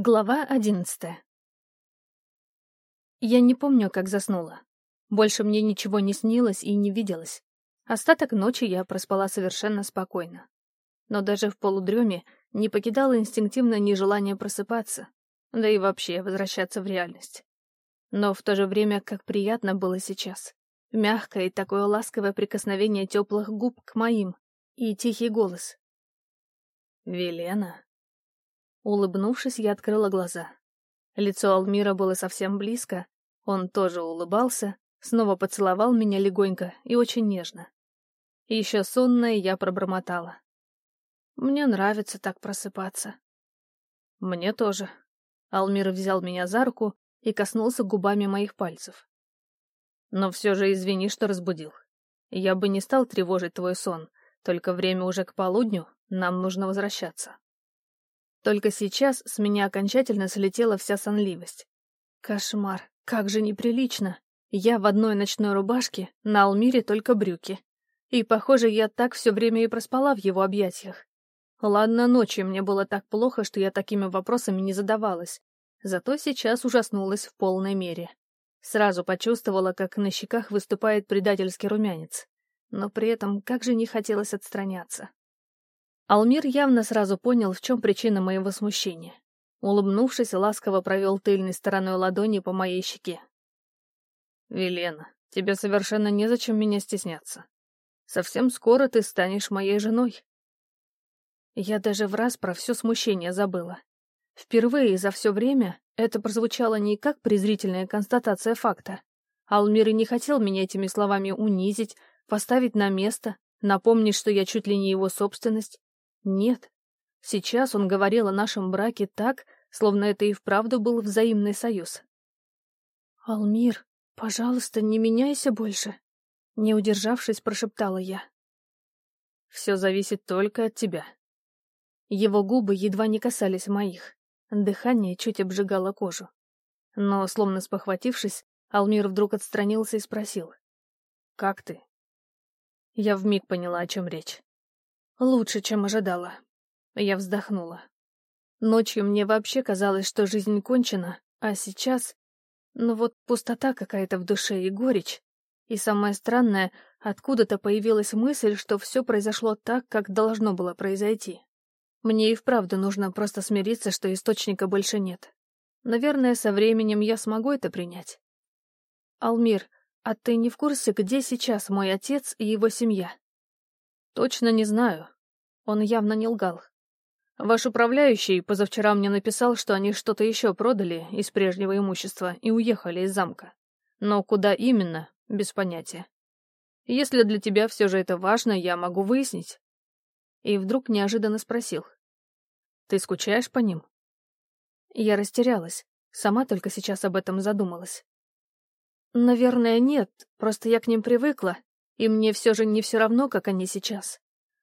Глава одиннадцатая Я не помню, как заснула. Больше мне ничего не снилось и не виделось. Остаток ночи я проспала совершенно спокойно. Но даже в полудреме не покидало инстинктивно нежелание просыпаться, да и вообще возвращаться в реальность. Но в то же время, как приятно было сейчас. Мягкое и такое ласковое прикосновение теплых губ к моим и тихий голос. «Велена?» Улыбнувшись, я открыла глаза. Лицо Алмира было совсем близко, он тоже улыбался, снова поцеловал меня легонько и очень нежно. Еще сонная я пробормотала. Мне нравится так просыпаться. Мне тоже. Алмир взял меня за руку и коснулся губами моих пальцев. Но все же извини, что разбудил. Я бы не стал тревожить твой сон, только время уже к полудню, нам нужно возвращаться. Только сейчас с меня окончательно слетела вся сонливость. Кошмар, как же неприлично. Я в одной ночной рубашке, на Алмире только брюки. И, похоже, я так все время и проспала в его объятиях. Ладно, ночью мне было так плохо, что я такими вопросами не задавалась. Зато сейчас ужаснулась в полной мере. Сразу почувствовала, как на щеках выступает предательский румянец. Но при этом как же не хотелось отстраняться. Алмир явно сразу понял, в чем причина моего смущения. Улыбнувшись, ласково провел тыльной стороной ладони по моей щеке. «Велена, тебе совершенно незачем меня стесняться. Совсем скоро ты станешь моей женой». Я даже в раз про все смущение забыла. Впервые за все время это прозвучало не как презрительная констатация факта. Алмир и не хотел меня этими словами унизить, поставить на место, напомнить, что я чуть ли не его собственность. Нет. Сейчас он говорил о нашем браке так, словно это и вправду был взаимный союз. «Алмир, пожалуйста, не меняйся больше», — не удержавшись, прошептала я. «Все зависит только от тебя». Его губы едва не касались моих. Дыхание чуть обжигало кожу. Но, словно спохватившись, Алмир вдруг отстранился и спросил. «Как ты?» Я вмиг поняла, о чем речь. Лучше, чем ожидала. Я вздохнула. Ночью мне вообще казалось, что жизнь кончена, а сейчас... Ну вот пустота какая-то в душе и горечь. И самое странное, откуда-то появилась мысль, что все произошло так, как должно было произойти. Мне и вправду нужно просто смириться, что источника больше нет. Наверное, со временем я смогу это принять. Алмир, а ты не в курсе, где сейчас мой отец и его семья? Точно не знаю. Он явно не лгал. Ваш управляющий позавчера мне написал, что они что-то еще продали из прежнего имущества и уехали из замка. Но куда именно, без понятия. Если для тебя все же это важно, я могу выяснить. И вдруг неожиданно спросил. Ты скучаешь по ним? Я растерялась. Сама только сейчас об этом задумалась. Наверное, нет, просто я к ним привыкла, и мне все же не все равно, как они сейчас.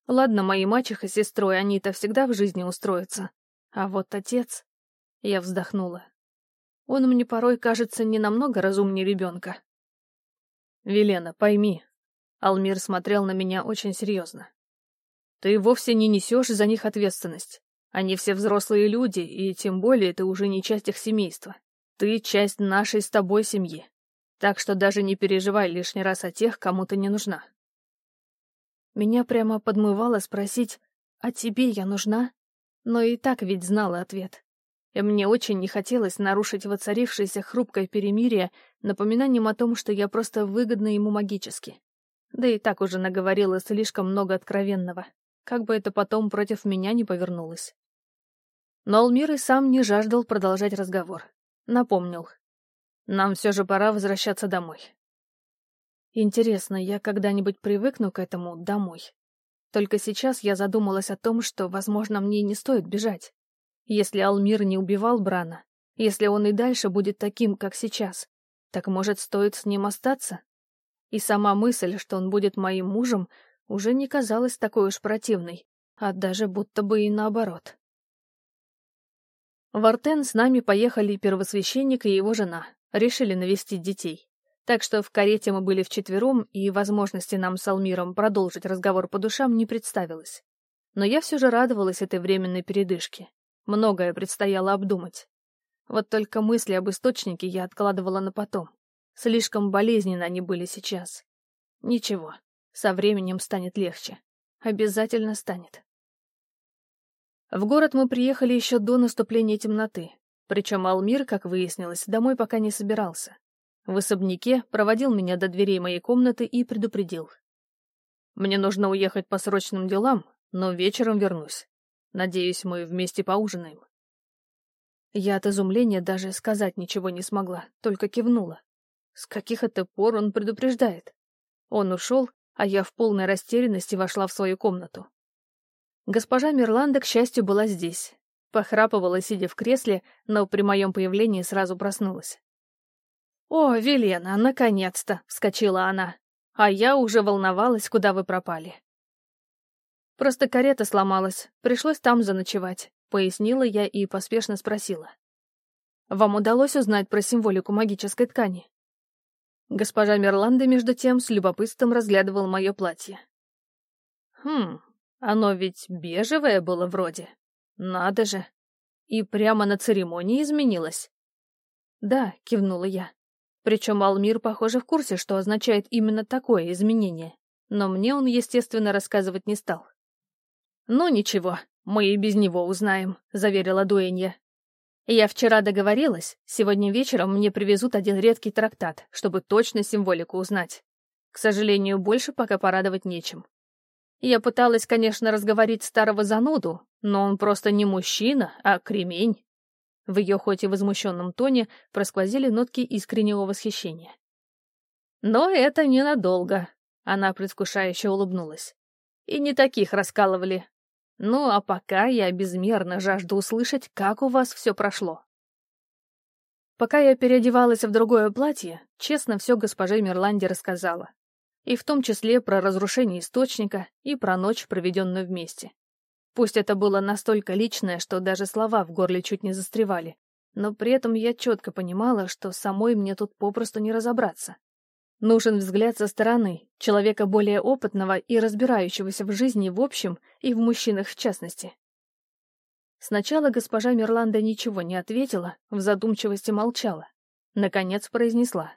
Ладно, мои мачеха с сестрой, они-то всегда в жизни устроятся. А вот отец... Я вздохнула. Он мне порой кажется не намного разумнее ребенка. «Велена, пойми». Алмир смотрел на меня очень серьезно. «Ты вовсе не несешь за них ответственность. Они все взрослые люди, и тем более ты уже не часть их семейства. Ты часть нашей с тобой семьи. Так что даже не переживай лишний раз о тех, кому ты не нужна. Меня прямо подмывало спросить, а тебе я нужна? Но и так ведь знала ответ. И мне очень не хотелось нарушить воцарившееся хрупкое перемирие напоминанием о том, что я просто выгодна ему магически. Да и так уже наговорила слишком много откровенного, как бы это потом против меня не повернулось. Но Алмир и сам не жаждал продолжать разговор. Напомнил, нам все же пора возвращаться домой. Интересно, я когда-нибудь привыкну к этому домой? Только сейчас я задумалась о том, что, возможно, мне не стоит бежать. Если Алмир не убивал Брана, если он и дальше будет таким, как сейчас, так, может, стоит с ним остаться? И сама мысль, что он будет моим мужем, уже не казалась такой уж противной, а даже будто бы и наоборот. В Артен с нами поехали первосвященник и его жена, решили навестить детей. Так что в карете мы были вчетвером, и возможности нам с Алмиром продолжить разговор по душам не представилось. Но я все же радовалась этой временной передышке. Многое предстояло обдумать. Вот только мысли об источнике я откладывала на потом. Слишком болезненно они были сейчас. Ничего, со временем станет легче. Обязательно станет. В город мы приехали еще до наступления темноты. Причем Алмир, как выяснилось, домой пока не собирался. В особняке проводил меня до дверей моей комнаты и предупредил. «Мне нужно уехать по срочным делам, но вечером вернусь. Надеюсь, мы вместе поужинаем». Я от изумления даже сказать ничего не смогла, только кивнула. С каких это пор он предупреждает? Он ушел, а я в полной растерянности вошла в свою комнату. Госпожа Мирланда, к счастью, была здесь. Похрапывала, сидя в кресле, но при моем появлении сразу проснулась. «О, Велена, наконец-то!» — вскочила она. А я уже волновалась, куда вы пропали. Просто карета сломалась, пришлось там заночевать, пояснила я и поспешно спросила. Вам удалось узнать про символику магической ткани? Госпожа Мерланда, между тем, с любопытством разглядывал мое платье. Хм, оно ведь бежевое было вроде. Надо же. И прямо на церемонии изменилось. Да, кивнула я. Причем Алмир, похоже, в курсе, что означает именно такое изменение. Но мне он, естественно, рассказывать не стал. «Ну ничего, мы и без него узнаем», — заверила Дуэнья. «Я вчера договорилась, сегодня вечером мне привезут один редкий трактат, чтобы точно символику узнать. К сожалению, больше пока порадовать нечем. Я пыталась, конечно, разговорить старого зануду, но он просто не мужчина, а кремень». В ее хоть и возмущенном тоне просквозили нотки искреннего восхищения. «Но это ненадолго», — она предвкушающе улыбнулась. «И не таких раскалывали, ну, а пока я безмерно жажду услышать, как у вас все прошло. Пока я переодевалась в другое платье, честно все госпоже Мирланде рассказала. И в том числе про разрушение источника и про ночь, проведенную вместе. Пусть это было настолько личное, что даже слова в горле чуть не застревали, но при этом я четко понимала, что самой мне тут попросту не разобраться. Нужен взгляд со стороны, человека более опытного и разбирающегося в жизни в общем и в мужчинах в частности. Сначала госпожа Мирланда ничего не ответила, в задумчивости молчала. Наконец произнесла.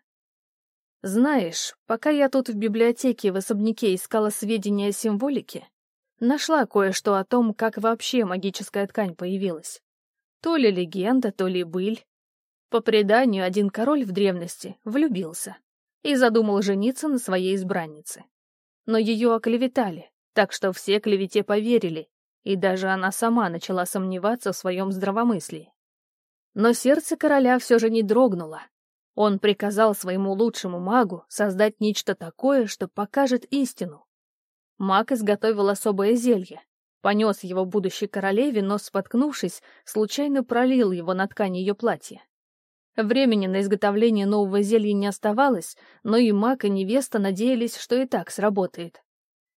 «Знаешь, пока я тут в библиотеке в особняке искала сведения о символике, нашла кое-что о том, как вообще магическая ткань появилась. То ли легенда, то ли быль. По преданию, один король в древности влюбился и задумал жениться на своей избраннице. Но ее оклеветали, так что все клевете поверили, и даже она сама начала сомневаться в своем здравомыслии. Но сердце короля все же не дрогнуло. Он приказал своему лучшему магу создать нечто такое, что покажет истину. Маг изготовил особое зелье, понес его будущей королеве, но, споткнувшись, случайно пролил его на ткань ее платья. Времени на изготовление нового зелья не оставалось, но и маг, и невеста надеялись, что и так сработает.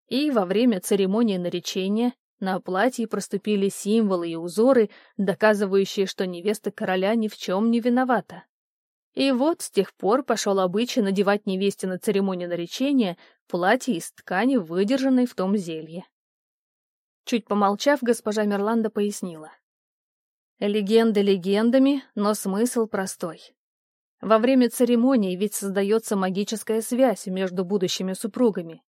И во время церемонии наречения на платье проступили символы и узоры, доказывающие, что невеста короля ни в чем не виновата. И вот с тех пор пошел обычай надевать невесте на церемонию наречения платье из ткани, выдержанной в том зелье. Чуть помолчав, госпожа Мерланда пояснила. Легенды легендами, но смысл простой. Во время церемонии ведь создается магическая связь между будущими супругами.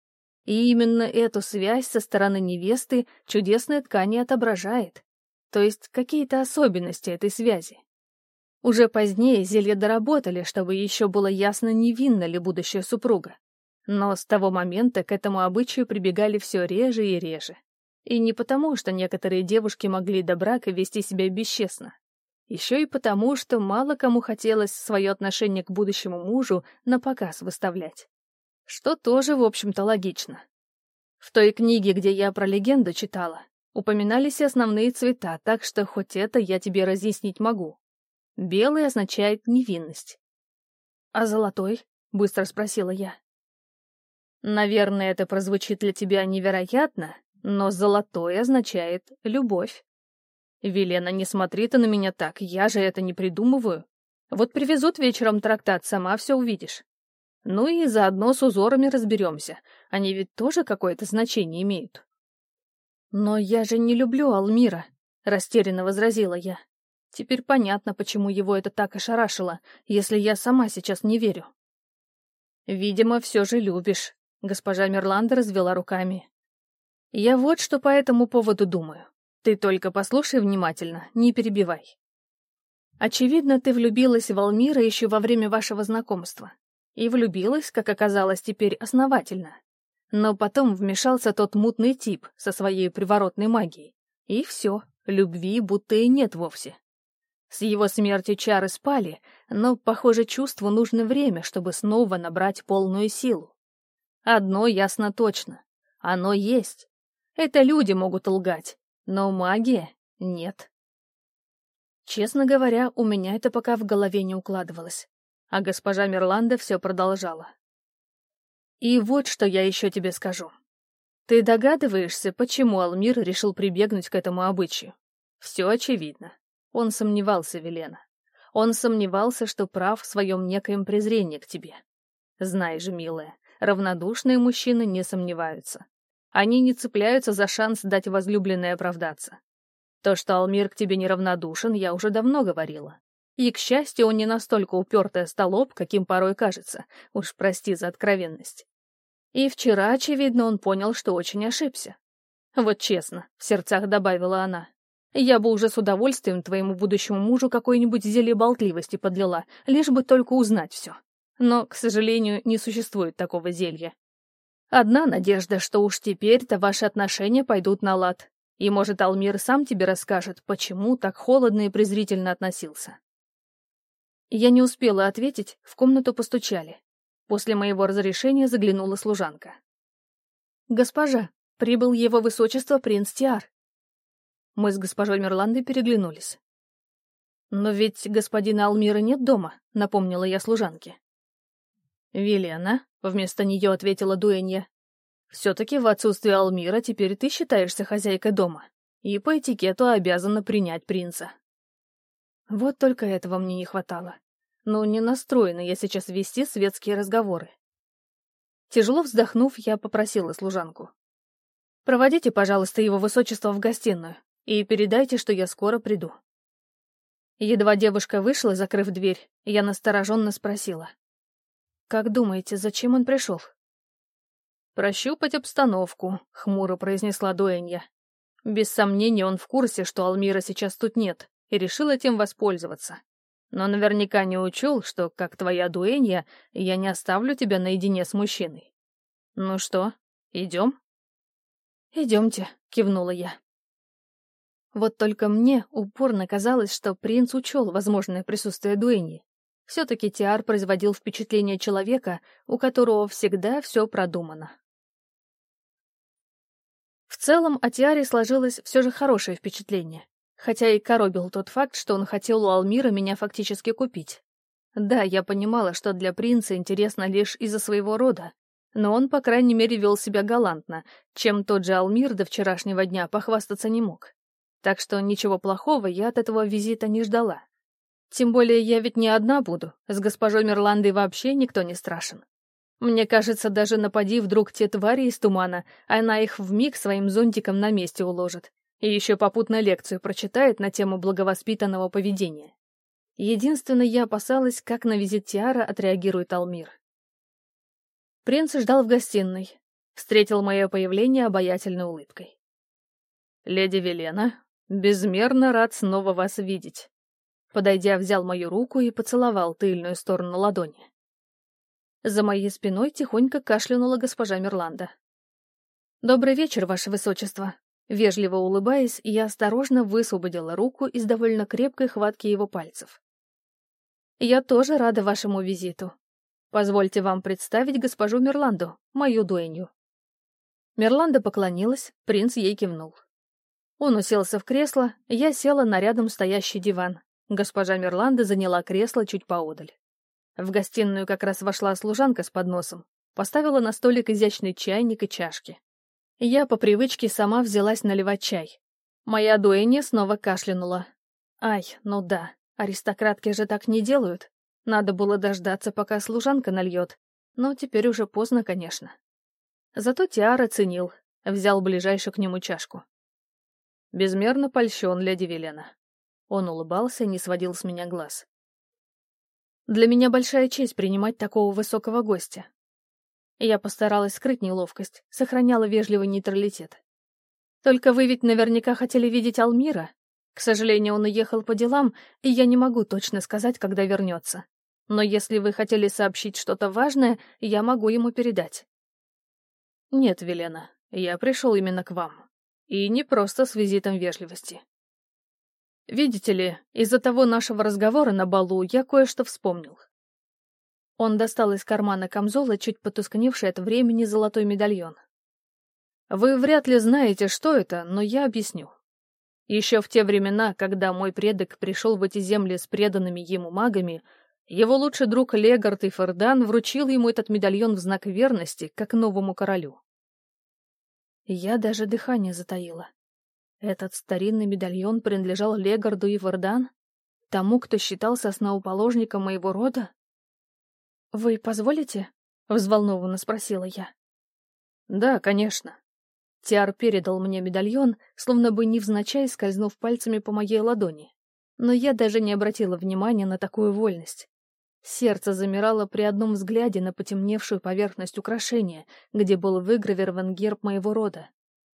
И именно эту связь со стороны невесты чудесная ткань отображает. То есть какие-то особенности этой связи. Уже позднее зелье доработали, чтобы еще было ясно, невинна ли будущая супруга. Но с того момента к этому обычаю прибегали все реже и реже. И не потому, что некоторые девушки могли до брака вести себя бесчестно. Еще и потому, что мало кому хотелось свое отношение к будущему мужу на показ выставлять. Что тоже, в общем-то, логично. В той книге, где я про легенду читала, упоминались основные цвета, так что хоть это я тебе разъяснить могу. Белый означает невинность. «А золотой?» — быстро спросила я. «Наверное, это прозвучит для тебя невероятно, но золотой означает любовь. Велена, не смотри ты на меня так, я же это не придумываю. Вот привезут вечером трактат, сама все увидишь. Ну и заодно с узорами разберемся, они ведь тоже какое-то значение имеют. Но я же не люблю Алмира, — растерянно возразила я. Теперь понятно, почему его это так ошарашило, если я сама сейчас не верю. «Видимо, все же любишь», — госпожа Мерланда развела руками. «Я вот что по этому поводу думаю. Ты только послушай внимательно, не перебивай. Очевидно, ты влюбилась в Алмира еще во время вашего знакомства. И влюбилась, как оказалось теперь, основательно. Но потом вмешался тот мутный тип со своей приворотной магией. И все, любви будто и нет вовсе. С его смертью чары спали, но, похоже, чувству нужно время, чтобы снова набрать полную силу. Одно ясно точно. Оно есть. Это люди могут лгать, но магия — нет. Честно говоря, у меня это пока в голове не укладывалось. А госпожа Мерланда все продолжала. И вот что я еще тебе скажу. Ты догадываешься, почему Алмир решил прибегнуть к этому обычаю? Все очевидно. Он сомневался, Велена. Он сомневался, что прав в своем некоем презрении к тебе. Знай же, милая, равнодушные мужчины не сомневаются. Они не цепляются за шанс дать возлюбленной оправдаться. То, что Алмир к тебе неравнодушен, я уже давно говорила. И, к счастью, он не настолько упертая столоп, каким порой кажется. Уж прости за откровенность. И вчера, очевидно, он понял, что очень ошибся. Вот честно, в сердцах добавила она. Я бы уже с удовольствием твоему будущему мужу какое-нибудь зелье болтливости подлила, лишь бы только узнать все. Но, к сожалению, не существует такого зелья. Одна надежда, что уж теперь-то ваши отношения пойдут на лад. И, может, Алмир сам тебе расскажет, почему так холодно и презрительно относился. Я не успела ответить, в комнату постучали. После моего разрешения заглянула служанка. «Госпожа, прибыл его высочество принц Тиар», мы с госпожой Мерландой переглянулись. «Но ведь господина Алмира нет дома», — напомнила я служанке. «Велена», — вместо нее ответила Дуэнья. «Все-таки в отсутствие Алмира теперь ты считаешься хозяйкой дома, и по этикету обязана принять принца». Вот только этого мне не хватало. Но не настроена я сейчас вести светские разговоры. Тяжело вздохнув, я попросила служанку. «Проводите, пожалуйста, его высочество в гостиную и передайте, что я скоро приду». Едва девушка вышла, закрыв дверь, я настороженно спросила. «Как думаете, зачем он пришел?» «Прощупать обстановку», — хмуро произнесла Дуэнья. Без сомнения, он в курсе, что Алмира сейчас тут нет, и решил этим воспользоваться. Но наверняка не учел, что, как твоя Дуэнья, я не оставлю тебя наедине с мужчиной. Ну что, идем? «Идемте», — кивнула я. Вот только мне упорно казалось, что принц учел возможное присутствие Дуэни. Все-таки Тиар производил впечатление человека, у которого всегда все продумано. В целом о Тиаре сложилось все же хорошее впечатление, хотя и коробил тот факт, что он хотел у Алмира меня фактически купить. Да, я понимала, что для принца интересно лишь из-за своего рода, но он, по крайней мере, вел себя галантно, чем тот же Алмир до вчерашнего дня похвастаться не мог. Так что ничего плохого я от этого визита не ждала. Тем более я ведь не одна буду, с госпожой Мерландой вообще никто не страшен. Мне кажется, даже напади вдруг те твари из тумана, она их вмиг своим зонтиком на месте уложит. И еще попутно лекцию прочитает на тему благовоспитанного поведения. Единственное, я опасалась, как на визит Тиара отреагирует Алмир. Принц ждал в гостиной. Встретил мое появление обаятельной улыбкой. «Леди Велена, «Безмерно рад снова вас видеть». Подойдя, взял мою руку и поцеловал тыльную сторону ладони. За моей спиной тихонько кашлянула госпожа Мерланда. «Добрый вечер, ваше высочество». Вежливо улыбаясь, я осторожно высвободила руку из довольно крепкой хватки его пальцев. «Я тоже рада вашему визиту. Позвольте вам представить госпожу Мерланду, мою дуэнью». Мерланда поклонилась, принц ей кивнул. Он уселся в кресло, я села на рядом стоящий диван. Госпожа Мерланда заняла кресло чуть поодаль. В гостиную как раз вошла служанка с подносом, поставила на столик изящный чайник и чашки. Я по привычке сама взялась наливать чай. Моя дуэнья снова кашлянула. Ай, ну да, аристократки же так не делают. Надо было дождаться, пока служанка нальет. Но теперь уже поздно, конечно. Зато Тиара ценил, взял ближайшую к нему чашку. Безмерно польщен, леди Велена. Он улыбался и не сводил с меня глаз. Для меня большая честь принимать такого высокого гостя. Я постаралась скрыть неловкость, сохраняла вежливый нейтралитет. Только вы ведь наверняка хотели видеть Алмира. К сожалению, он уехал по делам, и я не могу точно сказать, когда вернется. Но если вы хотели сообщить что-то важное, я могу ему передать. Нет, Велена, я пришел именно к вам. И не просто с визитом вежливости. Видите ли, из-за того нашего разговора на балу я кое-что вспомнил. Он достал из кармана камзола чуть потускневший от времени золотой медальон. Вы вряд ли знаете, что это, но я объясню. Еще в те времена, когда мой предок пришел в эти земли с преданными ему магами, его лучший друг Легард и Фердан вручил ему этот медальон в знак верности, как новому королю. Я даже дыхание затаила. Этот старинный медальон принадлежал Легарду и Фердан? Тому, кто считался основоположником моего рода? «Вы позволите?» — взволнованно спросила я. «Да, конечно», Тиар передал мне медальон, словно бы невзначай скользнув пальцами по моей ладони. Но я даже не обратила внимания на такую вольность. Сердце замирало при одном взгляде на потемневшую поверхность украшения, где был выгравирован герб моего рода.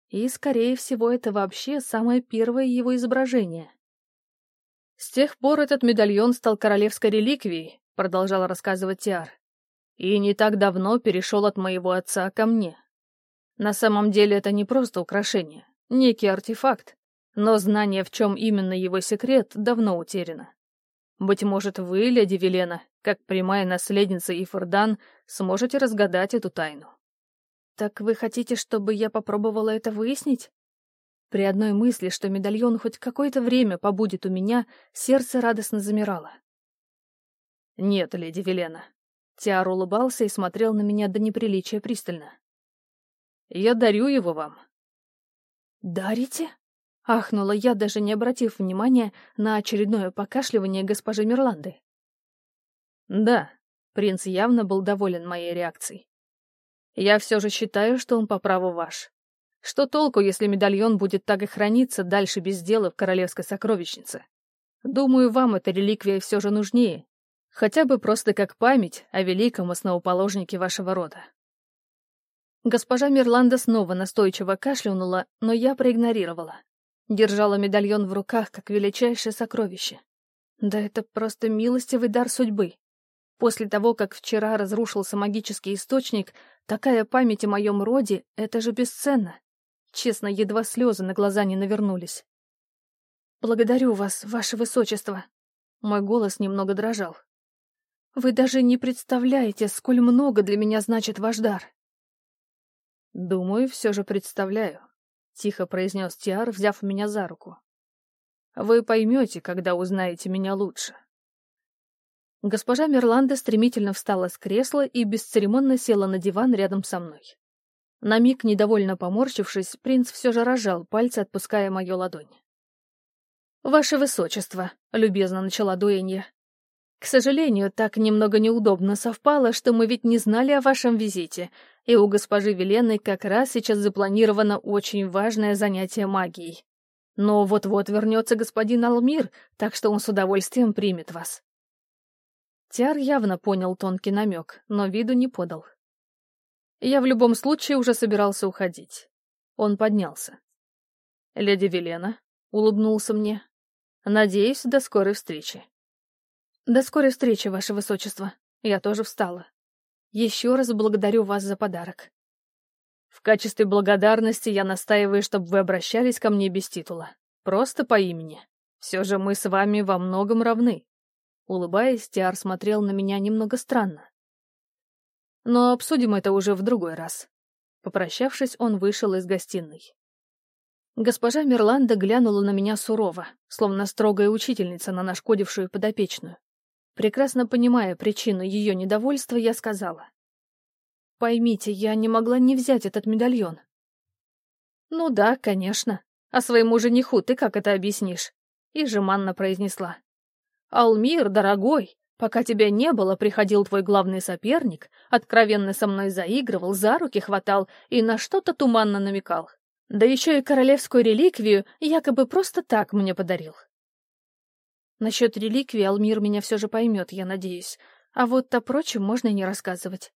И, скорее всего, это вообще самое первое его изображение. «С тех пор этот медальон стал королевской реликвией», — продолжал рассказывать Тиар. «И не так давно перешел от моего отца ко мне. На самом деле это не просто украшение, некий артефакт, но знание, в чем именно его секрет, давно утеряно. Быть может, вы, леди Велена, как прямая наследница Ифордан, сможете разгадать эту тайну. Так вы хотите, чтобы я попробовала это выяснить? При одной мысли, что медальон хоть какое-то время побудет у меня, сердце радостно замирало. Нет, леди Велена. Тиар улыбался и смотрел на меня до неприличия пристально. Я дарю его вам». «Дарите?» — ахнула я, даже не обратив внимания на очередное покашливание госпожи Мирланды. «Да», — принц явно был доволен моей реакцией. «Я все же считаю, что он по праву ваш. Что толку, если медальон будет так и храниться дальше без дела в королевской сокровищнице? Думаю, вам эта реликвия все же нужнее, хотя бы просто как память о великом основоположнике вашего рода». Госпожа Мирланда снова настойчиво кашлянула, но я проигнорировала. Держала медальон в руках, как величайшее сокровище. Да это просто милостивый дар судьбы. После того, как вчера разрушился магический источник, такая память о моем роде — это же бесценно. Честно, едва слезы на глаза не навернулись. «Благодарю вас, ваше высочество». Мой голос немного дрожал. «Вы даже не представляете, сколь много для меня значит ваш дар». «Думаю, все же представляю», — тихо произнес Тиар, взяв меня за руку. «Вы поймете, когда узнаете меня лучше». Госпожа Мерланда стремительно встала с кресла и бесцеремонно села на диван рядом со мной. На миг, недовольно поморщившись, принц все же рожал пальцы, отпуская мою ладонь. «Ваше высочество», — любезно начала дуэнья, к сожалению, так немного неудобно совпало, что мы ведь не знали о вашем визите, и у госпожи Велены как раз сейчас запланировано очень важное занятие магией. Но вот-вот вернется господин Алмир, так что он с удовольствием примет вас. Тиар явно понял тонкий намек, но виду не подал. Я в любом случае уже собирался уходить. Он поднялся. «Леди Велена», — улыбнулся мне, — «надеюсь, до скорой встречи». До скорой встречи, ваше высочество. Я тоже встала. Еще раз благодарю вас за подарок. В качестве благодарности я настаиваю, чтобы вы обращались ко мне без титула. Просто по имени. Все же мы с вами во многом равны. Улыбаясь, Тиар смотрел на меня немного странно. Но обсудим это уже в другой раз. Попрощавшись, он вышел из гостиной. Госпожа Мирланда глянула на меня сурово, словно строгая учительница на нашкодившую подопечную. Прекрасно понимая причину ее недовольства, я сказала. «Поймите, я не могла не взять этот медальон». «Ну да, конечно. А своему жениху ты как это объяснишь?» И жеманно произнесла. «Алмир, дорогой, пока тебя не было, приходил твой главный соперник, откровенно со мной заигрывал, за руки хватал и на что-то туманно намекал. Да еще и королевскую реликвию якобы просто так мне подарил. Насчет реликвии Алмир меня все же поймет, я надеюсь. А вот о прочем можно и не рассказывать.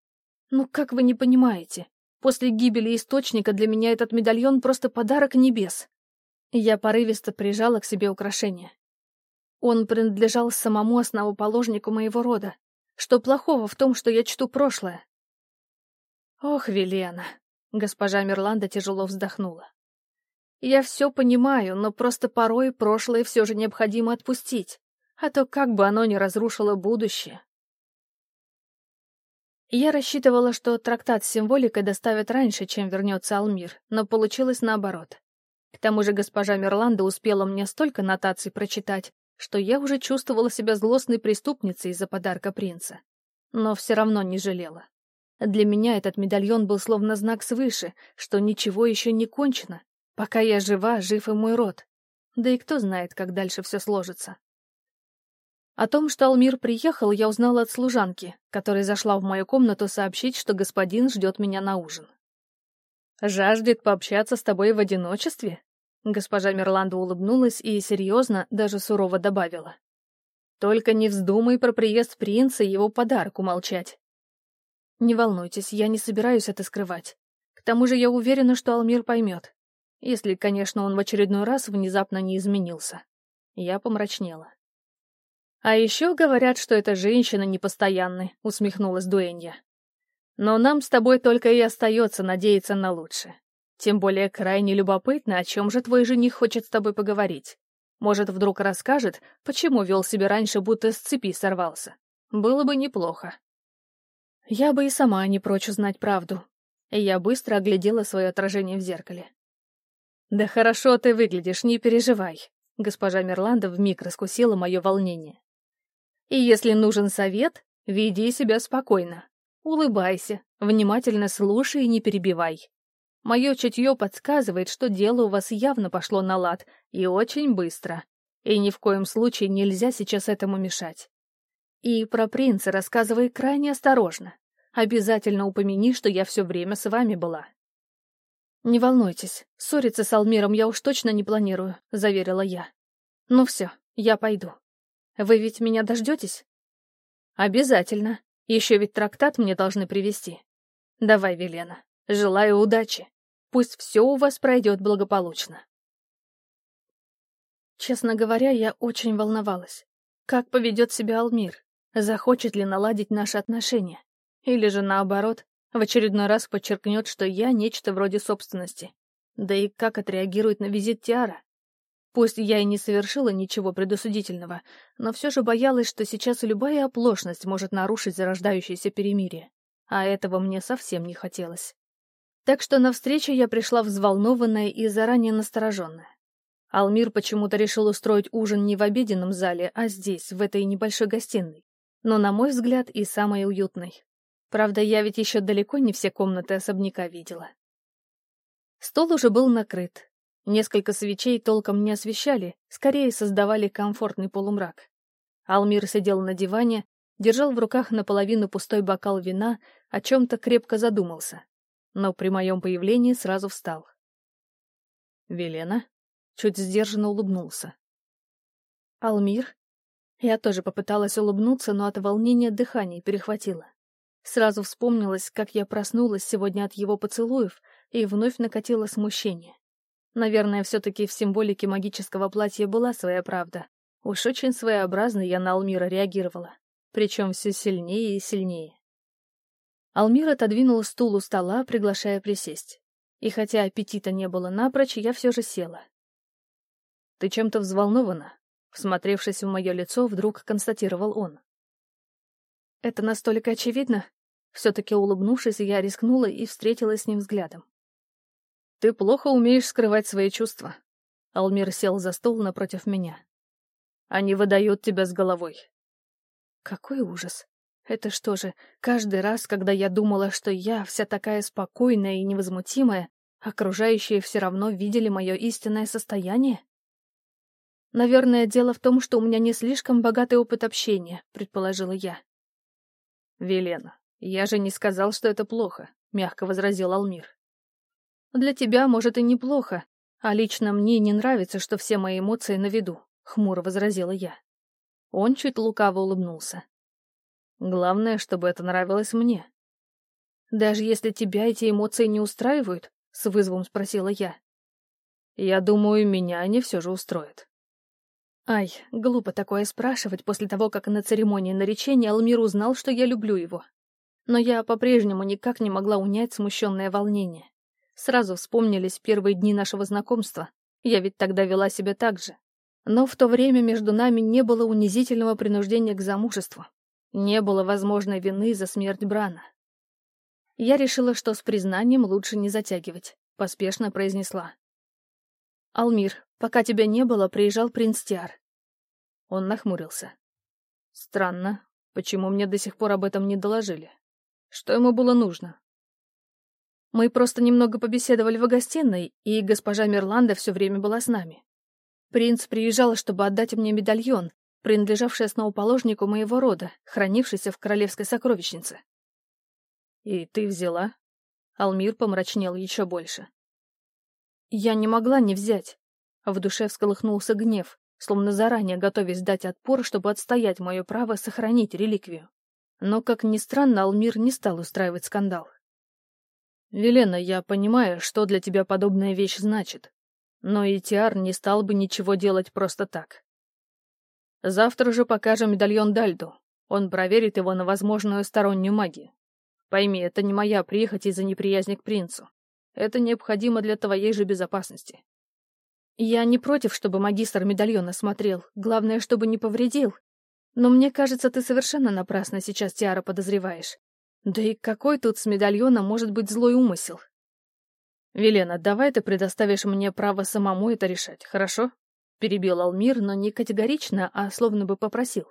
Ну как вы не понимаете? После гибели Источника для меня этот медальон просто подарок небес. Я порывисто прижала к себе украшение. Он принадлежал самому основоположнику моего рода. Что плохого в том, что я чту прошлое? Ох, Велена, госпожа Мирланда тяжело вздохнула. Я все понимаю, но просто порой прошлое все же необходимо отпустить, а то как бы оно ни разрушило будущее. Я рассчитывала, что трактат с символикой доставят раньше, чем вернется Алмир, но получилось наоборот. К тому же госпожа Мерланда успела мне столько нотаций прочитать, что я уже чувствовала себя злостной преступницей из-за подарка принца. Но все равно не жалела. Для меня этот медальон был словно знак свыше, что ничего еще не кончено. Пока я жива, жив и мой род. Да и кто знает, как дальше все сложится. О том, что Алмир приехал, я узнала от служанки, которая зашла в мою комнату сообщить, что господин ждет меня на ужин. «Жаждет пообщаться с тобой в одиночестве?» Госпожа Мерланда улыбнулась и серьезно, даже сурово добавила. «Только не вздумай про приезд принца и его подарок умолчать». «Не волнуйтесь, я не собираюсь это скрывать. К тому же я уверена, что Алмир поймет. Если, конечно, он в очередной раз внезапно не изменился». Я помрачнела. «А еще говорят, что эта женщина непостоянны», — усмехнулась Дуэнья. Но нам с тобой только и остается надеяться на лучшее. Тем более крайне любопытно, о чем же твой жених хочет с тобой поговорить. Может, вдруг расскажет, почему вел себя раньше, будто с цепи сорвался. Было бы неплохо. Я бы и сама не прочь узнать правду. Я быстро оглядела свое отражение в зеркале. «Да хорошо ты выглядишь, не переживай», — госпожа Мерланда вмиг раскусила мое волнение. «И если нужен совет, веди себя спокойно. Улыбайся, внимательно слушай и не перебивай. Мое чутье подсказывает, что дело у вас явно пошло на лад, и очень быстро. И ни в коем случае нельзя сейчас этому мешать. И про принца рассказывай крайне осторожно. Обязательно упомяни, что я все время с вами была. «Не волнуйтесь, ссориться с Алмиром я уж точно не планирую», — заверила я. «Ну все, я пойду. Вы ведь меня дождетесь?» «Обязательно», еще ведь трактат мне должны привезти. Давай, Велена, желаю удачи. Пусть все у вас пройдет благополучно. Честно говоря, я очень волновалась. Как поведет себя Алмир? Захочет ли наладить наши отношения? Или же наоборот, в очередной раз подчеркнет, что я нечто вроде собственности? Да и как отреагирует на визит Тиара? Пусть я и не совершила ничего предосудительного, но все же боялась, что сейчас любая оплошность может нарушить зарождающееся перемирие, а этого мне совсем не хотелось. Так что на встречу я пришла взволнованная и заранее настороженная. Алмир почему-то решил устроить ужин не в обеденном зале, а здесь, в этой небольшой гостиной. Но, на мой взгляд, и самой уютной. Правда, я ведь еще далеко не все комнаты особняка видела. Стол уже был накрыт, Несколько свечей толком не освещали, скорее создавали комфортный полумрак. Алмир сидел на диване, держал в руках наполовину пустой бокал вина, о чем-то крепко задумался. Но при моем появлении сразу встал. «Велена?» — чуть сдержанно улыбнулся. «Алмир?» Я тоже попыталась улыбнуться, но от волнения дыхание перехватило. Сразу вспомнилось, как я проснулась сегодня от его поцелуев, и вновь накатило смущение. Наверное, все-таки в символике магического платья была своя правда. Уж очень своеобразно я на Алмира реагировала. Причем все сильнее и сильнее. Алмир отодвинул стул у стола, приглашая присесть. И хотя аппетита не было напрочь, я все же села. «Ты чем-то взволнована?» Всмотревшись в мое лицо, вдруг констатировал он. «Это настолько очевидно?» Все-таки улыбнувшись, я рискнула и встретилась с ним взглядом. Ты плохо умеешь скрывать свои чувства. Алмир сел за стол напротив меня. Они выдают тебя с головой. Какой ужас. Это что же, каждый раз, когда я думала, что я вся такая спокойная и невозмутимая, окружающие все равно видели мое истинное состояние? Наверное, дело в том, что у меня не слишком богатый опыт общения, предположила я. Велена, я же не сказал, что это плохо, мягко возразил Алмир. Для тебя, может, и неплохо, а лично мне не нравится, что все мои эмоции на виду, хмуро возразила я. Он чуть лукаво улыбнулся. Главное, чтобы это нравилось мне. Даже если тебя эти эмоции не устраивают, с вызовом спросила я. Я думаю, меня они все же устроят. Ай, глупо такое спрашивать после того, как на церемонии наречения Алмир узнал, что я люблю его. Но я по-прежнему никак не могла унять смущенное волнение. Сразу вспомнились первые дни нашего знакомства. Я ведь тогда вела себя так же. Но в то время между нами не было унизительного принуждения к замужеству. Не было возможной вины за смерть Брана. Я решила, что с признанием лучше не затягивать. Поспешно произнесла. «Алмир, пока тебя не было, приезжал принц Тиар». Он нахмурился. «Странно. Почему мне до сих пор об этом не доложили? Что ему было нужно?» «Мы просто немного побеседовали в гостиной, и госпожа Мирланда все время была с нами. Принц приезжал, чтобы отдать мне медальон, принадлежавший основоположнику моего рода, хранившийся в королевской сокровищнице». «И ты взяла?» Алмир помрачнел еще больше. Я не могла не взять. В душе всколыхнулся гнев, словно заранее готовясь дать отпор, чтобы отстоять мое право сохранить реликвию. Но, как ни странно, Алмир не стал устраивать скандал. «Велена, я понимаю, что для тебя подобная вещь значит, но и Тиар не стал бы ничего делать просто так. Завтра же покажем медальон Дальду. Он проверит его на возможную стороннюю магию. Пойми, это не моя прихоть из-за неприязни к принцу. Это необходимо для твоей же безопасности. Я не против, чтобы магистр медальон осмотрел. Главное, чтобы не повредил. Но мне кажется, ты совершенно напрасно сейчас Тиара подозреваешь. Да и какой тут с медальона может быть злой умысел? Велена, давай ты предоставишь мне право самому это решать, хорошо? Перебил Алмир, но не категорично, а словно бы попросил.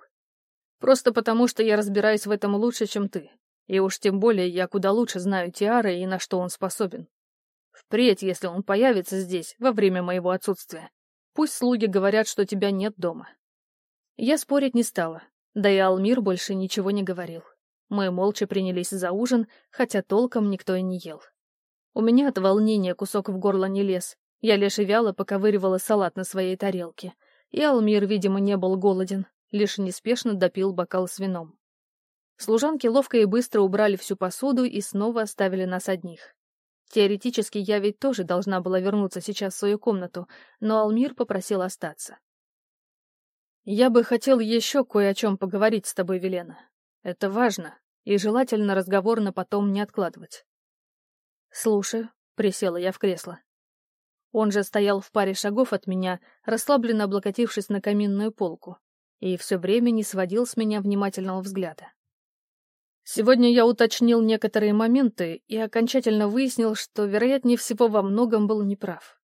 Просто потому, что я разбираюсь в этом лучше, чем ты. И уж тем более я куда лучше знаю Тиара и на что он способен. Впредь, если он появится здесь во время моего отсутствия, пусть слуги говорят, что тебя нет дома. Я спорить не стала, да и Алмир больше ничего не говорил. Мы молча принялись за ужин, хотя толком никто и не ел. У меня от волнения кусок в горло не лез. Я лишь и вяло поковыривала салат на своей тарелке. И Алмир, видимо, не был голоден, лишь неспешно допил бокал с вином. Служанки ловко и быстро убрали всю посуду и снова оставили нас одних. Теоретически я ведь тоже должна была вернуться сейчас в свою комнату, но Алмир попросил остаться. «Я бы хотел еще кое о чем поговорить с тобой, Велена. Это важно, и желательно разговор на потом не откладывать». «Слушаю», — присела я в кресло. Он же стоял в паре шагов от меня, расслабленно облокотившись на каминную полку, и все время не сводил с меня внимательного взгляда. Сегодня я уточнил некоторые моменты и окончательно выяснил, что, вероятнее всего, во многом был неправ.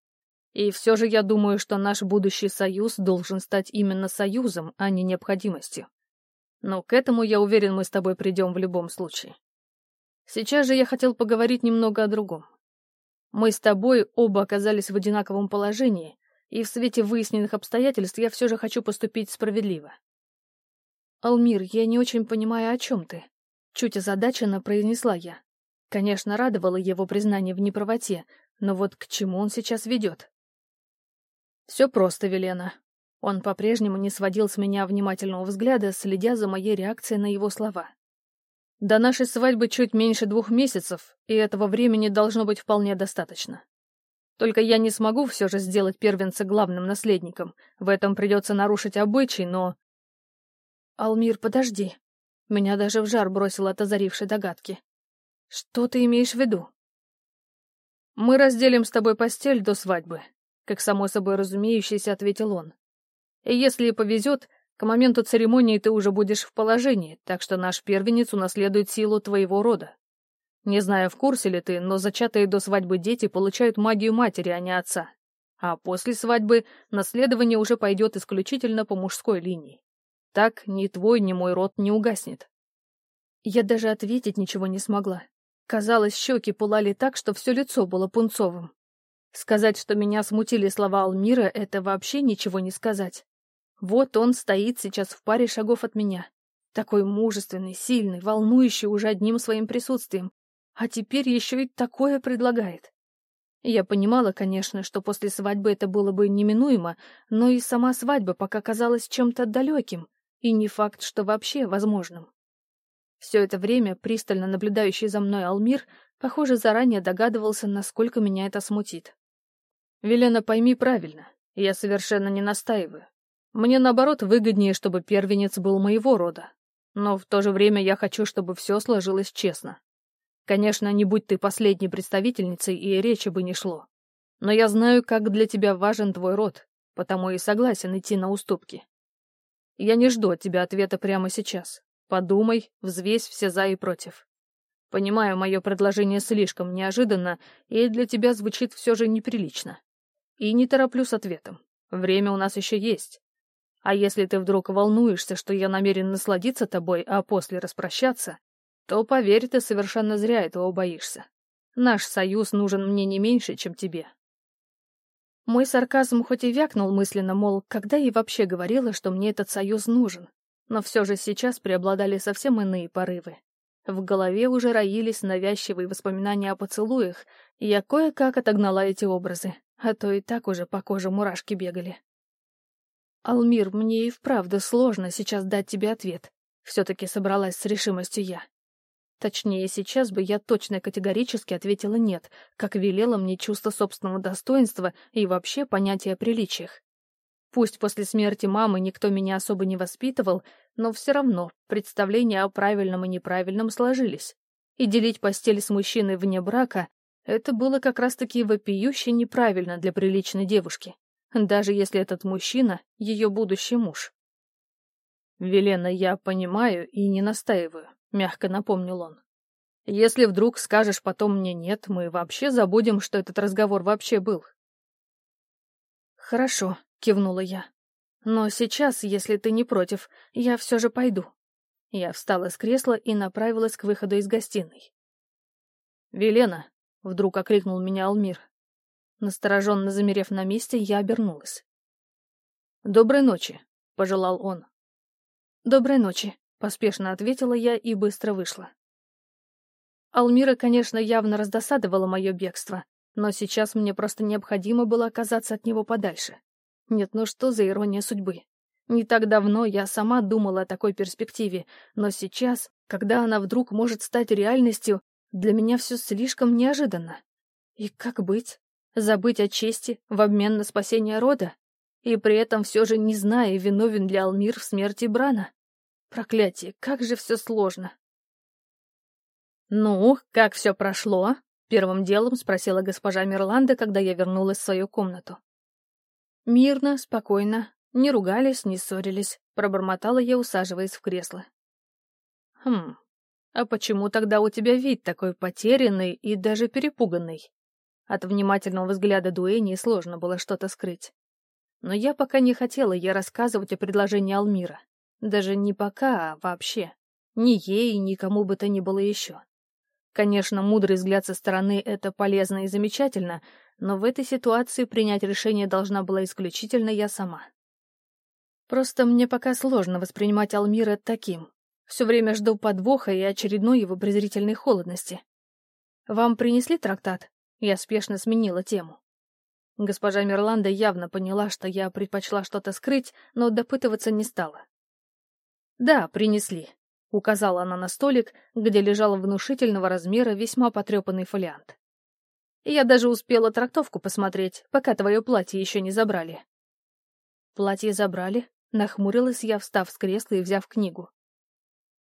И все же я думаю, что наш будущий союз должен стать именно союзом, а не необходимостью. Но к этому, я уверен, мы с тобой придем в любом случае. Сейчас же я хотел поговорить немного о другом. Мы с тобой оба оказались в одинаковом положении, и в свете выясненных обстоятельств я все же хочу поступить справедливо. Алмир, я не очень понимаю, о чем ты. Чуть озадаченно произнесла я. Конечно, радовало его признание в неправоте, но вот к чему он сейчас ведет? Все просто, Велена. Он по-прежнему не сводил с меня внимательного взгляда, следя за моей реакцией на его слова. До нашей свадьбы чуть меньше двух месяцев, и этого времени должно быть вполне достаточно. Только я не смогу все же сделать первенца главным наследником. В этом придется нарушить обычай, но... Алмир, подожди. Меня даже в жар бросило от озарившей догадки. Что ты имеешь в виду? Мы разделим с тобой постель до свадьбы, как само собой разумеющееся ответил он. И если повезет, к моменту церемонии ты уже будешь в положении, так что наш первенец унаследует силу твоего рода. Не знаю, в курсе ли ты, но зачатые до свадьбы дети получают магию матери, а не отца. А после свадьбы наследование уже пойдет исключительно по мужской линии. Так ни твой, ни мой род не угаснет. Я даже ответить ничего не смогла. Казалось, щеки пылали так, что все лицо было пунцовым. Сказать, что меня смутили слова Алмира, это вообще ничего не сказать. Вот он стоит сейчас в паре шагов от меня. Такой мужественный, сильный, волнующий уже одним своим присутствием. А теперь еще и такое предлагает. Я понимала, конечно, что после свадьбы это было бы неминуемо, но и сама свадьба пока казалась чем-то далеким, и не факт, что вообще возможным. Все это время пристально наблюдающий за мной Алмир, похоже, заранее догадывался, насколько меня это смутит. «Велена, пойми правильно, я совершенно не настаиваю. Мне, наоборот, выгоднее, чтобы первенец был моего рода. Но в то же время я хочу, чтобы все сложилось честно. Конечно, не будь ты последней представительницей, и речи бы не шло. Но я знаю, как для тебя важен твой род, потому и согласен идти на уступки. Я не жду от тебя ответа прямо сейчас. Подумай, взвесь все за и против. Понимаю, мое предложение слишком неожиданно, и для тебя звучит все же неприлично. И не тороплю с ответом. Время у нас еще есть. А если ты вдруг волнуешься, что я намерен насладиться тобой, а после распрощаться, то, поверь, ты совершенно зря этого боишься. Наш союз нужен мне не меньше, чем тебе. Мой сарказм хоть и вякнул мысленно, мол, когда я вообще говорила, что мне этот союз нужен, но все же сейчас преобладали совсем иные порывы. В голове уже роились навязчивые воспоминания о поцелуях, и я кое-как отогнала эти образы, а то и так уже по коже мурашки бегали. «Алмир, мне и вправду сложно сейчас дать тебе ответ», — все-таки собралась с решимостью я. Точнее, сейчас бы я точно категорически ответила «нет», как велело мне чувство собственного достоинства и вообще понятие о приличиях. Пусть после смерти мамы никто меня особо не воспитывал, но все равно представления о правильном и неправильном сложились. И делить постель с мужчиной вне брака — это было как раз-таки вопиюще неправильно для приличной девушки даже если этот мужчина — ее будущий муж. «Велена, я понимаю и не настаиваю», — мягко напомнил он. «Если вдруг скажешь потом мне нет, мы вообще забудем, что этот разговор вообще был». «Хорошо», — кивнула я. «Но сейчас, если ты не против, я все же пойду». Я встала с кресла и направилась к выходу из гостиной. «Велена», — вдруг окрикнул меня Алмир, Настороженно замерев на месте, я обернулась. «Доброй ночи», — пожелал он. «Доброй ночи», — поспешно ответила я и быстро вышла. Алмира, конечно, явно раздосадовала мое бегство, но сейчас мне просто необходимо было оказаться от него подальше. Нет, ну что за ирония судьбы? Не так давно я сама думала о такой перспективе, но сейчас, когда она вдруг может стать реальностью, для меня все слишком неожиданно. И как быть? Забыть о чести в обмен на спасение рода? И при этом все же не зная, виновен ли Алмир в смерти Брана? Проклятие, как же все сложно. «Ну, как все прошло?» — первым делом спросила госпожа Мирланда, когда я вернулась в свою комнату. Мирно, спокойно, не ругались, не ссорились, пробормотала я, усаживаясь в кресло. «Хм, а почему тогда у тебя вид такой потерянный и даже перепуганный?» От внимательного взгляда Дуэни сложно было что-то скрыть. Но я пока не хотела ей рассказывать о предложении Алмира. Даже не пока, а вообще. Ни ей, ни кому бы то ни было еще. Конечно, мудрый взгляд со стороны — это полезно и замечательно, но в этой ситуации принять решение должна была исключительно я сама. Просто мне пока сложно воспринимать Алмира таким. Все время жду подвоха и очередной его презрительной холодности. «Вам принесли трактат?» Я спешно сменила тему. Госпожа Мирланда явно поняла, что я предпочла что-то скрыть, но допытываться не стала. «Да, принесли», — указала она на столик, где лежал внушительного размера весьма потрепанный фолиант. «Я даже успела трактовку посмотреть, пока твое платье еще не забрали». «Платье забрали?» — нахмурилась я, встав с кресла и взяв книгу.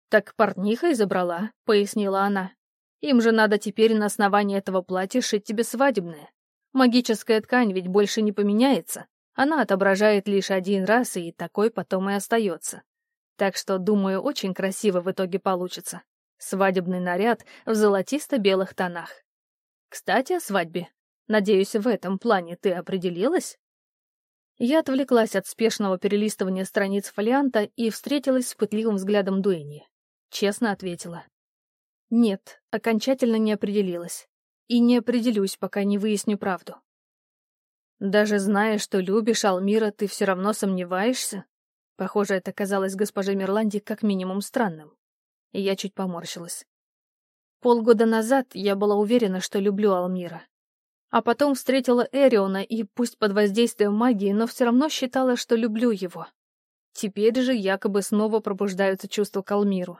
«Так портниха и забрала», — пояснила она. Им же надо теперь на основании этого платья шить тебе свадебное. Магическая ткань ведь больше не поменяется. Она отображает лишь один раз, и такой потом и остается. Так что, думаю, очень красиво в итоге получится. Свадебный наряд в золотисто-белых тонах. Кстати, о свадьбе. Надеюсь, в этом плане ты определилась? Я отвлеклась от спешного перелистывания страниц фолианта и встретилась с пытливым взглядом Дуэни. Честно ответила. Нет, окончательно не определилась. И не определюсь, пока не выясню правду. Даже зная, что любишь Алмира, ты все равно сомневаешься? Похоже, это казалось госпоже Мирланди как минимум странным. И я чуть поморщилась. Полгода назад я была уверена, что люблю Алмира. А потом встретила Эриона и, пусть под воздействием магии, но все равно считала, что люблю его. Теперь же якобы снова пробуждаются чувства к Алмиру.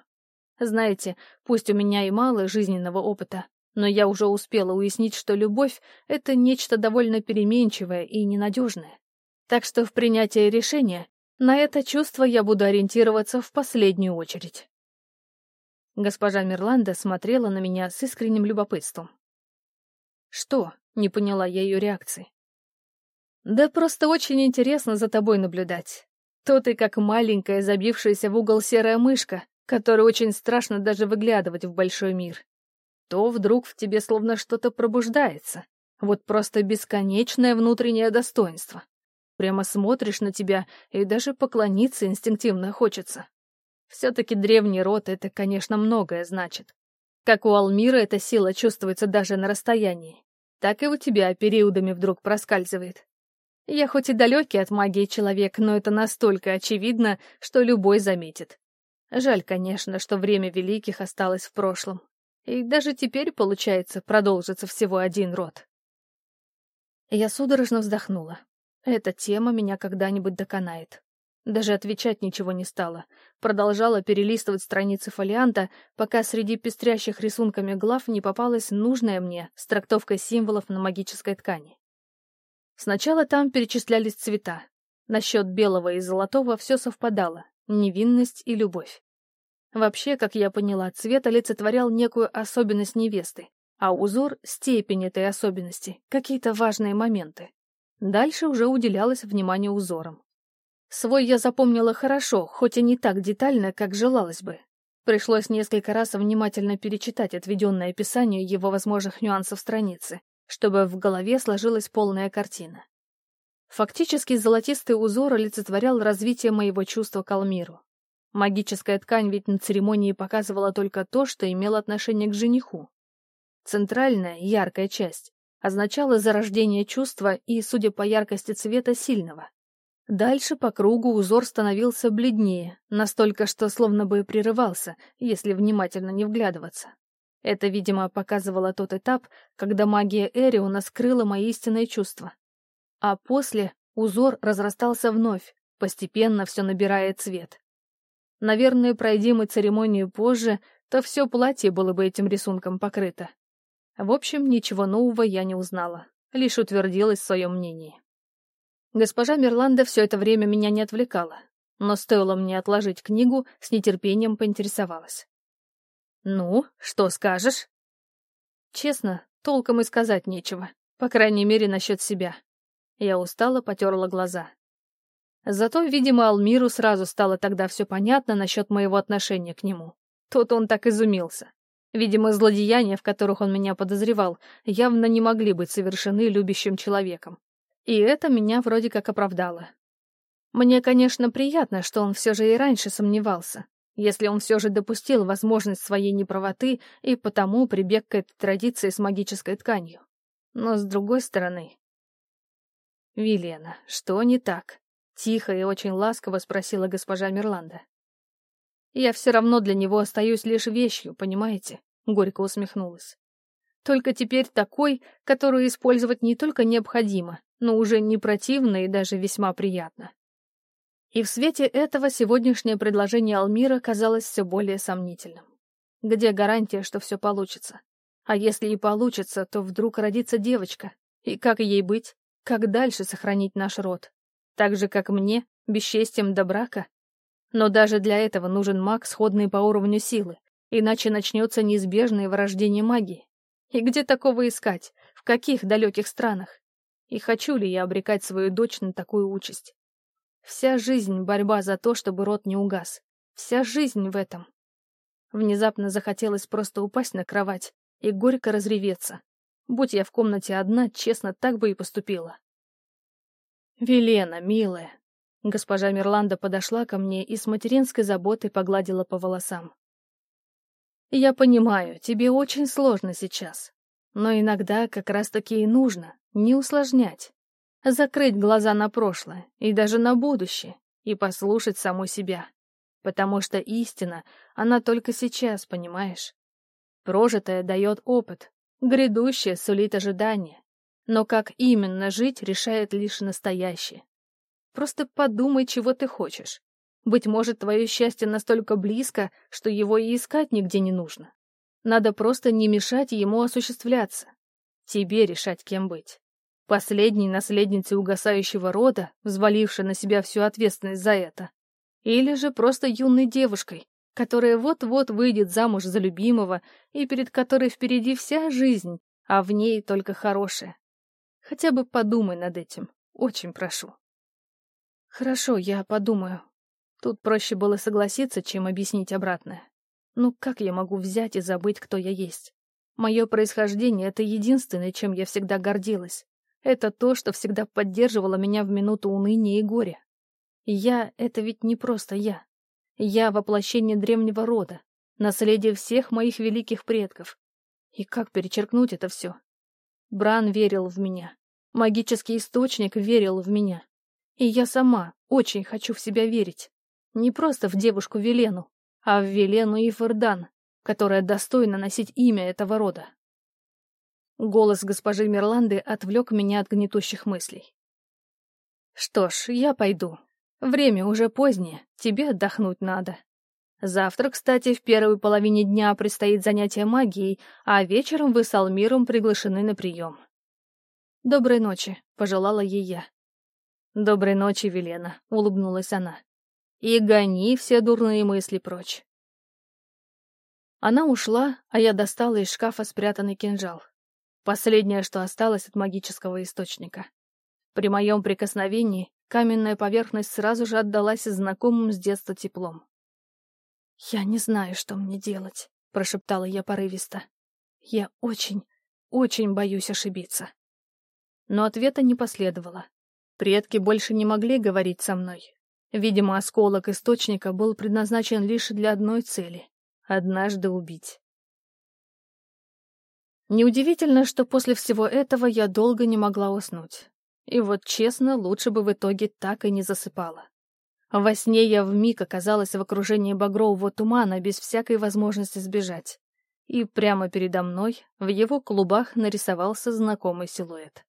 Знаете, пусть у меня и мало жизненного опыта, но я уже успела уяснить, что любовь — это нечто довольно переменчивое и ненадежное. Так что в принятии решения на это чувство я буду ориентироваться в последнюю очередь. Госпожа Мирланда смотрела на меня с искренним любопытством. «Что?» — не поняла я ее реакции. «Да просто очень интересно за тобой наблюдать. То ты как маленькая, забившаяся в угол серая мышка, которой очень страшно даже выглядывать в большой мир. То вдруг в тебе словно что-то пробуждается. Вот просто бесконечное внутреннее достоинство. Прямо смотришь на тебя, и даже поклониться инстинктивно хочется. Все-таки древний род — это, конечно, многое значит. Как у Алмира эта сила чувствуется даже на расстоянии, так и у тебя периодами вдруг проскальзывает. Я хоть и далекий от магии человек, но это настолько очевидно, что любой заметит. Жаль, конечно, что время великих осталось в прошлом. И даже теперь, получается, продолжится всего один род. Я судорожно вздохнула. Эта тема меня когда-нибудь доконает. Даже отвечать ничего не стала. Продолжала перелистывать страницы фолианта, пока среди пестрящих рисунками глав не попалась нужная мне с трактовкой символов на магической ткани. Сначала там перечислялись цвета. Насчет белого и золотого все совпадало. Невинность и любовь. Вообще, как я поняла, цвет олицетворял некую особенность невесты, а узор — степень этой особенности, какие-то важные моменты. Дальше уже уделялось внимание узорам. Свой я запомнила хорошо, хоть и не так детально, как желалось бы. Пришлось несколько раз внимательно перечитать отведенное описание его возможных нюансов страницы, чтобы в голове сложилась полная картина. Фактически золотистый узор олицетворял развитие моего чувства к Алмиру. Магическая ткань ведь на церемонии показывала только то, что имело отношение к жениху. Центральная, яркая часть означала зарождение чувства и, судя по яркости цвета, сильного. Дальше по кругу узор становился бледнее, настолько, что словно бы прерывался, если внимательно не вглядываться. Это, видимо, показывало тот этап, когда магия Эриона скрыла мои истинные чувства. А после узор разрастался вновь, постепенно все набирая цвет. Наверное, пройди мы церемонию позже, то все платье было бы этим рисунком покрыто. В общем, ничего нового я не узнала, лишь утвердилась в своем мнении. Госпожа Мирланда все это время меня не отвлекала, но стоило мне отложить книгу, с нетерпением поинтересовалась. «Ну, что скажешь?» Честно, толком и сказать нечего, по крайней мере, насчет себя. Я устало потерла глаза. Зато, видимо, Алмиру сразу стало тогда все понятно насчет моего отношения к нему. Тут он так изумился. Видимо, злодеяния, в которых он меня подозревал, явно не могли быть совершены любящим человеком. И это меня вроде как оправдало. Мне, конечно, приятно, что он все же и раньше сомневался, если он все же допустил возможность своей неправоты и потому прибег к этой традиции с магической тканью. Но с другой стороны... «Вилена, что не так?» — тихо и очень ласково спросила госпожа Мирланда. «Я все равно для него остаюсь лишь вещью, понимаете?» — горько усмехнулась. «Только теперь такой, которую использовать не только необходимо, но уже не противно и даже весьма приятно. И в свете этого сегодняшнее предложение Алмира казалось все более сомнительным. Где гарантия, что все получится? А если и получится, то вдруг родится девочка. И как ей быть? Как дальше сохранить наш род? Так же, как мне, бесчестием до брака? Но даже для этого нужен маг, сходный по уровню силы, иначе начнется неизбежное вырождение магии. И где такого искать? В каких далеких странах? И хочу ли я обрекать свою дочь на такую участь? Вся жизнь — борьба за то, чтобы рот не угас. Вся жизнь в этом. Внезапно захотелось просто упасть на кровать и горько разреветься. Будь я в комнате одна, честно, так бы и поступила. «Велена, милая!» Госпожа Мирланда подошла ко мне и с материнской заботой погладила по волосам. «Я понимаю, тебе очень сложно сейчас, но иногда как раз-таки и нужно, не усложнять. Закрыть глаза на прошлое и даже на будущее и послушать саму себя. Потому что истина, она только сейчас, понимаешь? Прожитое дает опыт, грядущее сулит ожидание. Но как именно жить, решает лишь настоящее. Просто подумай, чего ты хочешь. Быть может, твое счастье настолько близко, что его и искать нигде не нужно. Надо просто не мешать ему осуществляться. Тебе решать, кем быть. Последней наследницей угасающего рода, взвалившей на себя всю ответственность за это. Или же просто юной девушкой, которая вот-вот выйдет замуж за любимого и перед которой впереди вся жизнь, а в ней только хорошее. Хотя бы подумай над этим, очень прошу. Хорошо, я подумаю. Тут проще было согласиться, чем объяснить обратное. Ну как я могу взять и забыть, кто я есть? Мое происхождение — это единственное, чем я всегда гордилась. Это то, что всегда поддерживало меня в минуту уныния и горя. Я — это ведь не просто я. Я — воплощение древнего рода, наследие всех моих великих предков. И как перечеркнуть это все? Бран верил в меня. Магический источник верил в меня. И я сама очень хочу в себя верить. Не просто в девушку Велену, а в Велену и Фердан, которая достойна носить имя этого рода. Голос госпожи Мирланды отвлек меня от гнетущих мыслей. «Что ж, я пойду. Время уже позднее, тебе отдохнуть надо. Завтра, кстати, в первой половине дня предстоит занятие магией, а вечером вы с Алмиром приглашены на прием». «Доброй ночи», — пожелала ей я. «Доброй ночи, Велена», — улыбнулась она. «И гони все дурные мысли прочь». Она ушла, а я достала из шкафа спрятанный кинжал. Последнее, что осталось от магического источника. При моем прикосновении каменная поверхность сразу же отдалась знакомым с детства теплом. «Я не знаю, что мне делать», — прошептала я порывисто. «Я очень, очень боюсь ошибиться». Но ответа не последовало. Предки больше не могли говорить со мной. Видимо, осколок источника был предназначен лишь для одной цели — однажды убить. Неудивительно, что после всего этого я долго не могла уснуть. И вот честно, лучше бы в итоге так и не засыпала. Во сне я вмиг оказалась в окружении багрового тумана без всякой возможности сбежать. И прямо передо мной, в его клубах, нарисовался знакомый силуэт.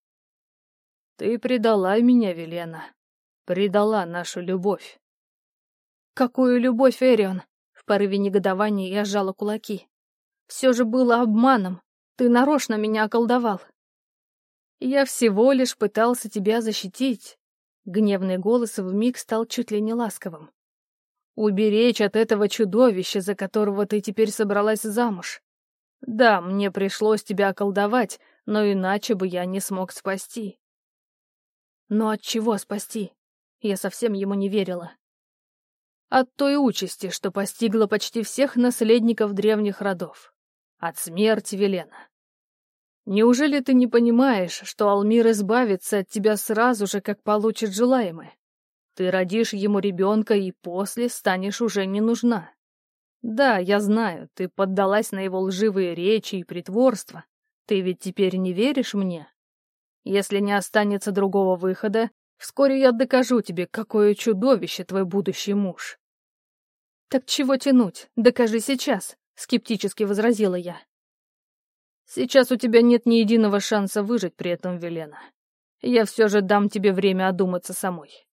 «Ты предала меня, Велена. Предала нашу любовь». «Какую любовь, Эрион?» В порыве негодования я сжала кулаки. «Все же было обманом. Ты нарочно меня околдовал. Я всего лишь пытался тебя защитить. Гневный голос вмиг стал чуть ли не ласковым. Уберечь от этого чудовища, за которого ты теперь собралась замуж. Да, мне пришлось тебя околдовать, но иначе бы я не смог спасти. Но от чего спасти? Я совсем ему не верила. От той участи, что постигла почти всех наследников древних родов. От смерти Велена. Неужели ты не понимаешь, что Алмир избавится от тебя сразу же, как получит желаемое? Ты родишь ему ребенка и после станешь уже не нужна. Да, я знаю, ты поддалась на его лживые речи и притворства. Ты ведь теперь не веришь мне? Если не останется другого выхода, вскоре я докажу тебе, какое чудовище твой будущий муж. Так чего тянуть? Докажи сейчас, скептически возразила я. Сейчас у тебя нет ни единого шанса выжить при этом, Велена. Я все же дам тебе время одуматься самой.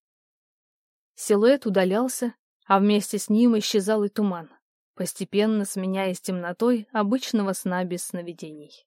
Силуэт удалялся, а вместе с ним исчезал и туман, постепенно сменяясь темнотой обычного сна без сновидений.